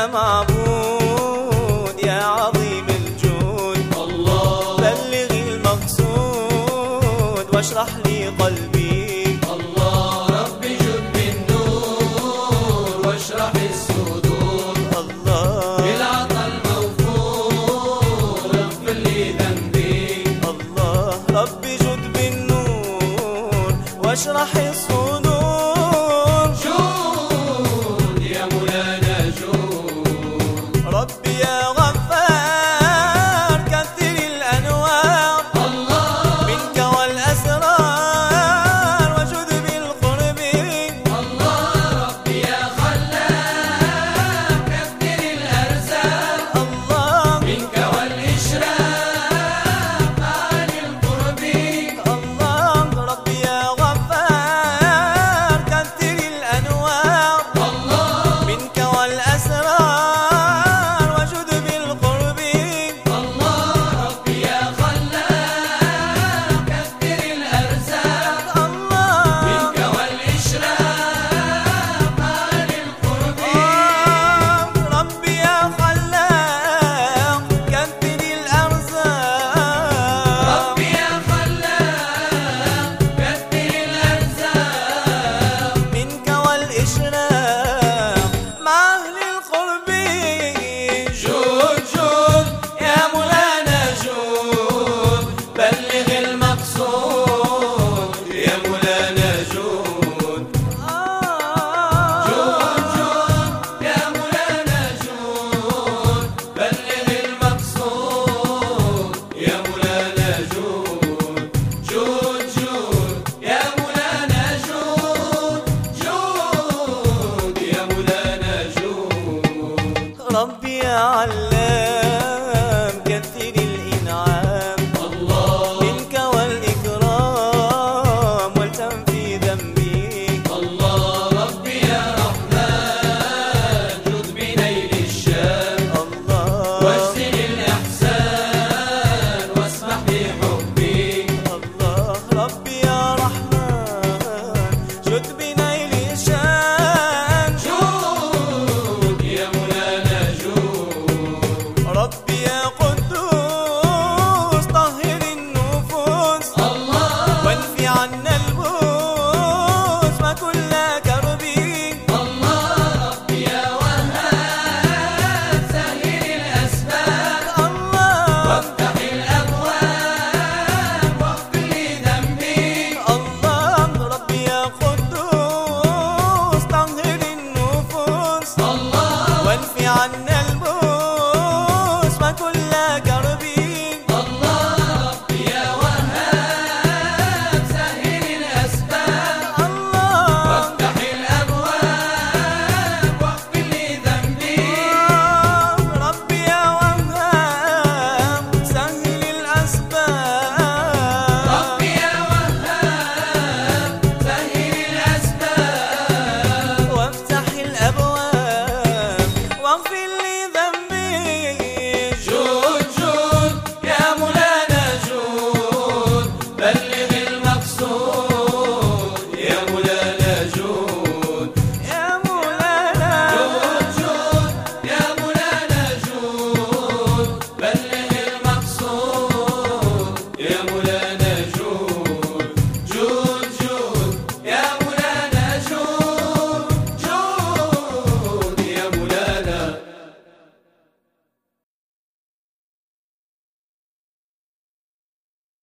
يا معبود يا عظيم الجود. الله. بلغ المقصود واشرح لي قلبي. Fian